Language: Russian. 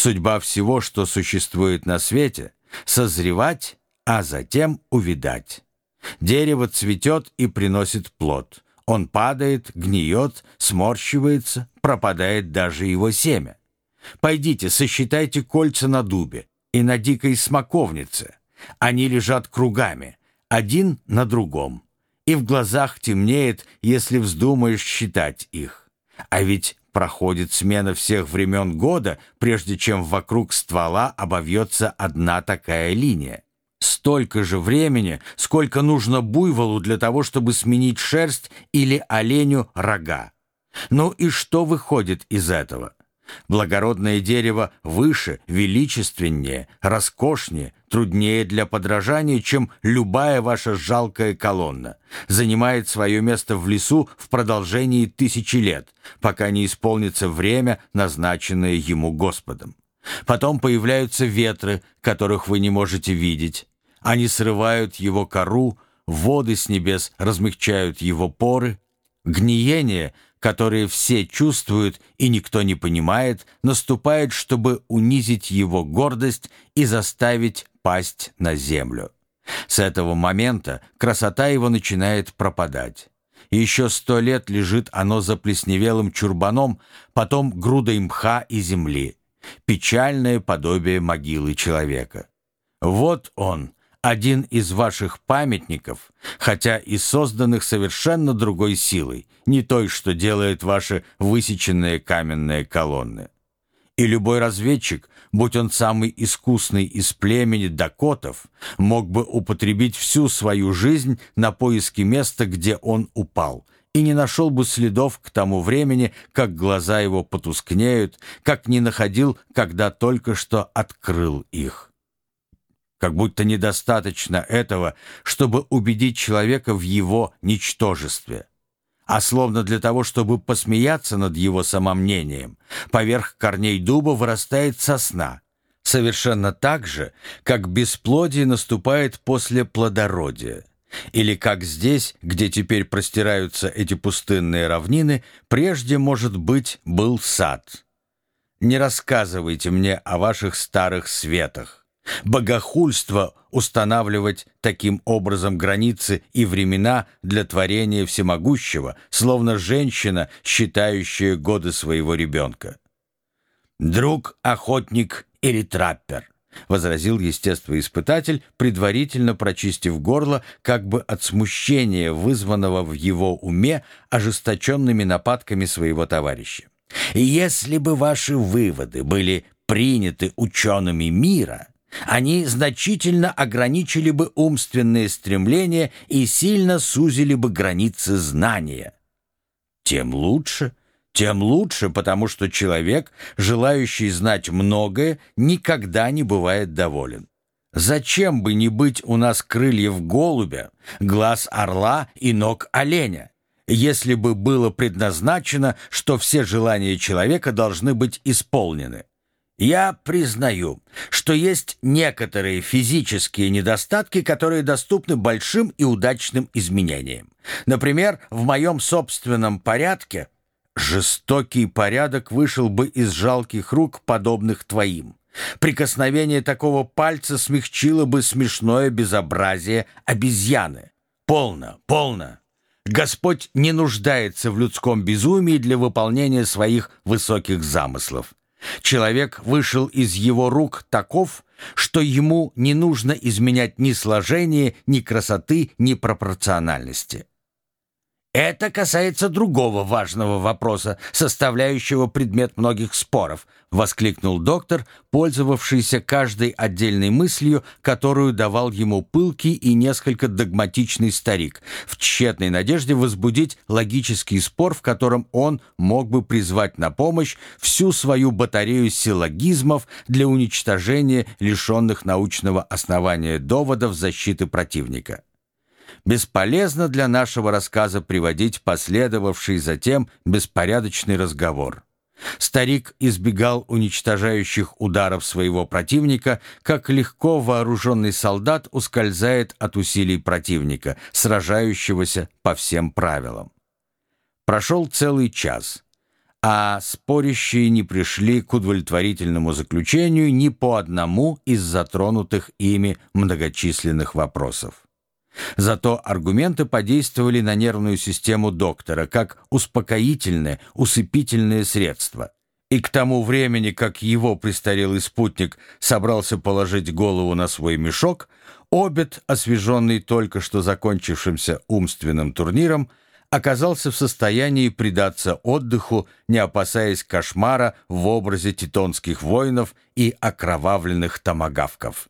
Судьба всего, что существует на свете — созревать, а затем увидать. Дерево цветет и приносит плод. Он падает, гниет, сморщивается, пропадает даже его семя. Пойдите, сосчитайте кольца на дубе и на дикой смоковнице. Они лежат кругами, один на другом. И в глазах темнеет, если вздумаешь считать их. А ведь проходит смена всех времен года, прежде чем вокруг ствола обовьется одна такая линия. Столько же времени, сколько нужно буйволу для того, чтобы сменить шерсть или оленю рога. Ну и что выходит из этого? Благородное дерево выше, величественнее, роскошнее, труднее для подражания, чем любая ваша жалкая колонна. Занимает свое место в лесу в продолжении тысячи лет, пока не исполнится время, назначенное ему Господом. Потом появляются ветры, которых вы не можете видеть. Они срывают его кору, воды с небес размягчают его поры. Гниение — которые все чувствуют и никто не понимает, наступает, чтобы унизить его гордость и заставить пасть на землю. С этого момента красота его начинает пропадать. Еще сто лет лежит оно за плесневелым чурбаном, потом грудой мха и земли. Печальное подобие могилы человека. Вот он, один из ваших памятников, хотя и созданных совершенно другой силой, не той, что делает ваши высеченные каменные колонны. И любой разведчик, будь он самый искусный из племени дакотов, мог бы употребить всю свою жизнь на поиски места, где он упал, и не нашел бы следов к тому времени, как глаза его потускнеют, как не находил, когда только что открыл их. Как будто недостаточно этого, чтобы убедить человека в его ничтожестве. А словно для того, чтобы посмеяться над его самомнением, поверх корней дуба вырастает сосна. Совершенно так же, как бесплодие наступает после плодородия. Или как здесь, где теперь простираются эти пустынные равнины, прежде, может быть, был сад. Не рассказывайте мне о ваших старых светах. Богохульство устанавливать таким образом границы и времена для творения всемогущего, словно женщина, считающая годы своего ребенка. «Друг, охотник или траппер», — возразил естествоиспытатель, предварительно прочистив горло, как бы от смущения, вызванного в его уме ожесточенными нападками своего товарища. «Если бы ваши выводы были приняты учеными мира», они значительно ограничили бы умственные стремления и сильно сузили бы границы знания. Тем лучше, тем лучше, потому что человек, желающий знать многое, никогда не бывает доволен. Зачем бы не быть у нас крыльев голубя, глаз орла и ног оленя, если бы было предназначено, что все желания человека должны быть исполнены? Я признаю, что есть некоторые физические недостатки, которые доступны большим и удачным изменениям. Например, в моем собственном порядке жестокий порядок вышел бы из жалких рук, подобных твоим. Прикосновение такого пальца смягчило бы смешное безобразие обезьяны. Полно, полно. Господь не нуждается в людском безумии для выполнения своих высоких замыслов. Человек вышел из его рук таков, что ему не нужно изменять ни сложения, ни красоты, ни пропорциональности. Это касается другого важного вопроса, составляющего предмет многих споров, воскликнул доктор, пользовавшийся каждой отдельной мыслью, которую давал ему пылкий и несколько догматичный старик, в тщетной надежде возбудить логический спор, в котором он мог бы призвать на помощь всю свою батарею силлогизмов для уничтожения лишенных научного основания доводов защиты противника. Бесполезно для нашего рассказа приводить последовавший затем беспорядочный разговор. Старик избегал уничтожающих ударов своего противника, как легко вооруженный солдат ускользает от усилий противника, сражающегося по всем правилам. Прошел целый час, а спорящие не пришли к удовлетворительному заключению ни по одному из затронутых ими многочисленных вопросов. Зато аргументы подействовали на нервную систему доктора как успокоительное, усыпительное средство. И к тому времени, как его престарелый спутник собрался положить голову на свой мешок, Обед, освеженный только что закончившимся умственным турниром, оказался в состоянии предаться отдыху, не опасаясь кошмара в образе титонских воинов и окровавленных томагавков.